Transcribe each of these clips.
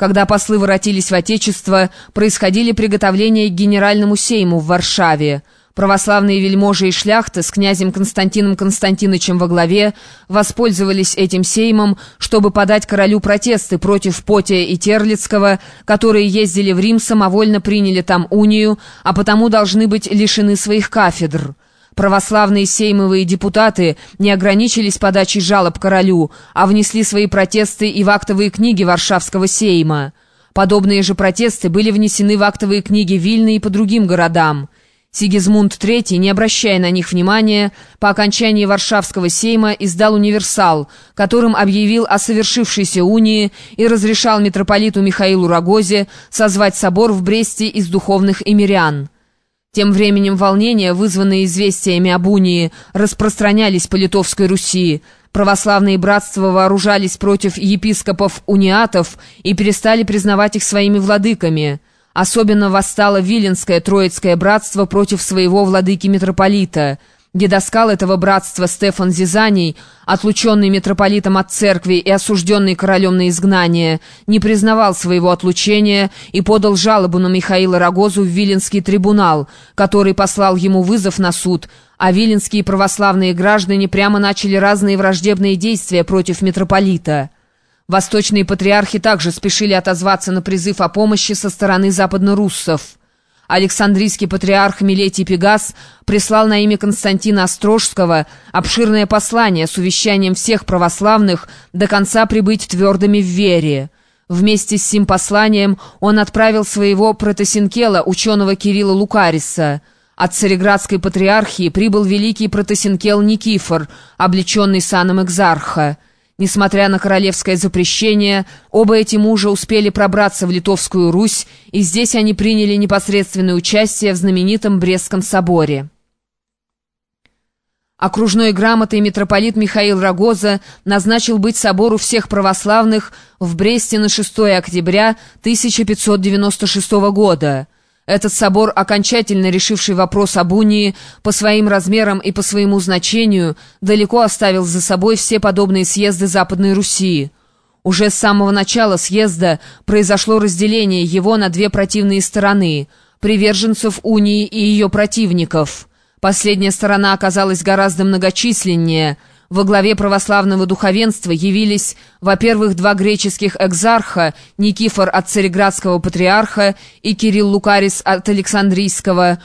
Когда послы воротились в Отечество, происходили приготовления к генеральному сейму в Варшаве. Православные вельможи и шляхта с князем Константином Константиновичем во главе воспользовались этим сеймом, чтобы подать королю протесты против Потия и Терлицкого, которые ездили в Рим, самовольно приняли там унию, а потому должны быть лишены своих кафедр. Православные сеймовые депутаты не ограничились подачей жалоб королю, а внесли свои протесты и в актовые книги Варшавского сейма. Подобные же протесты были внесены в актовые книги Вильны и по другим городам. Сигизмунд III, не обращая на них внимания, по окончании Варшавского сейма издал универсал, которым объявил о совершившейся унии и разрешал митрополиту Михаилу Рогозе созвать собор в Бресте из духовных имирян. Тем временем волнения, вызванные известиями об унии, распространялись по Литовской Руси. Православные братства вооружались против епископов-униатов и перестали признавать их своими владыками. Особенно восстало Виленское Троицкое братство против своего владыки-митрополита – Дедоскал этого братства Стефан Зизаний, отлученный митрополитом от церкви и осужденный королем на изгнание, не признавал своего отлучения и подал жалобу на Михаила Рогозу в Виленский трибунал, который послал ему вызов на суд, а виленские православные граждане прямо начали разные враждебные действия против митрополита. Восточные патриархи также спешили отозваться на призыв о помощи со стороны западноруссов. Александрийский патриарх Милетий Пегас прислал на имя Константина Острожского обширное послание с увещанием всех православных до конца прибыть твердыми в вере. Вместе с сим посланием он отправил своего протосинкела, ученого Кирилла Лукариса. От Цареградской патриархии прибыл великий протосинкел Никифор, облеченный саном экзарха. Несмотря на королевское запрещение, оба эти мужа успели пробраться в Литовскую Русь, и здесь они приняли непосредственное участие в знаменитом Брестском соборе. Окружной грамотой митрополит Михаил Рогоза назначил быть собору всех православных в Бресте на 6 октября 1596 года. Этот собор, окончательно решивший вопрос об унии, по своим размерам и по своему значению, далеко оставил за собой все подобные съезды Западной Руси. Уже с самого начала съезда произошло разделение его на две противные стороны – приверженцев унии и ее противников. Последняя сторона оказалась гораздо многочисленнее – во главе православного духовенства явились, во-первых, два греческих экзарха, Никифор от Цареградского патриарха и Кирилл Лукарис от Александрийского,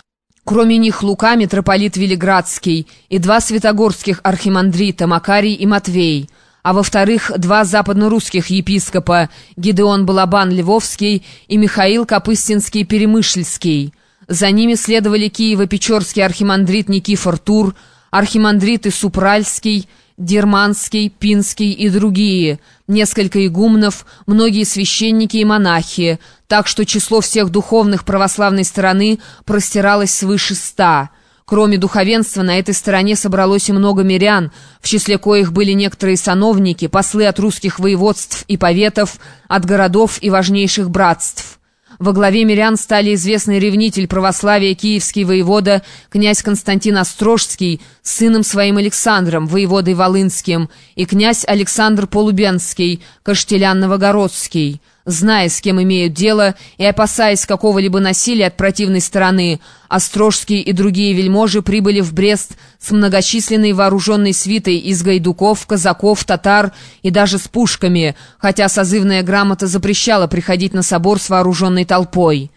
Кроме них Лука, митрополит Велиградский, и два святогорских архимандрита, Макарий и Матвей, а во-вторых, два западнорусских епископа, Гидеон Балабан Львовский и Михаил Капыстинский-Перемышльский. За ними следовали Киево-Печорский архимандрит Никифор Тур, архимандриты Супральский, Дерманский, Пинский и другие, несколько игумнов, многие священники и монахи, так что число всех духовных православной стороны простиралось свыше ста. Кроме духовенства, на этой стороне собралось и много мирян, в числе коих были некоторые сановники, послы от русских воеводств и поветов, от городов и важнейших братств. Во главе мирян стали известный ревнитель православия киевский воевода князь Константин Острожский с сыном своим Александром, воеводой Волынским, и князь Александр Полубенский, Каштелян Новогородский. Зная, с кем имеют дело, и опасаясь какого-либо насилия от противной стороны, Острожский и другие вельможи прибыли в Брест с многочисленной вооруженной свитой из гайдуков, казаков, татар и даже с пушками, хотя созывная грамота запрещала приходить на собор с вооруженной толпой.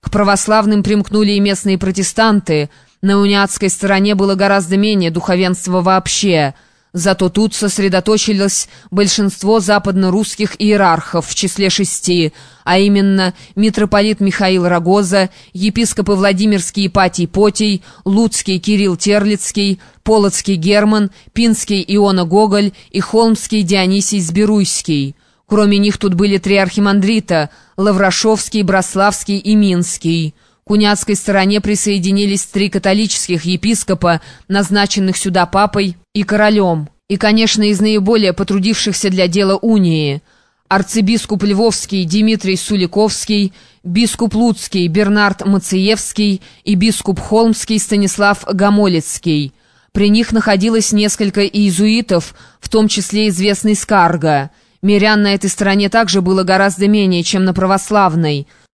К православным примкнули и местные протестанты, на униатской стороне было гораздо менее духовенства вообще – Зато тут сосредоточилось большинство западно-русских иерархов в числе шести, а именно митрополит Михаил Рогоза, епископы Владимирский Ипатий Потий, Луцкий Кирилл Терлицкий, Полоцкий Герман, Пинский Иона Гоголь и Холмский Дионисий Сберуйский. Кроме них тут были три архимандрита – Лаврашовский, Брославский и Минский – к уняцкой стороне присоединились три католических епископа, назначенных сюда папой и королем, и, конечно, из наиболее потрудившихся для дела унии – арцибискуп Львовский Дмитрий Суликовский, бискуп Луцкий Бернард Мациевский и бискуп Холмский Станислав Гамолецкий. При них находилось несколько иезуитов, в том числе известный Скарга – Мирян на этой стороне также было гораздо менее, чем на православной.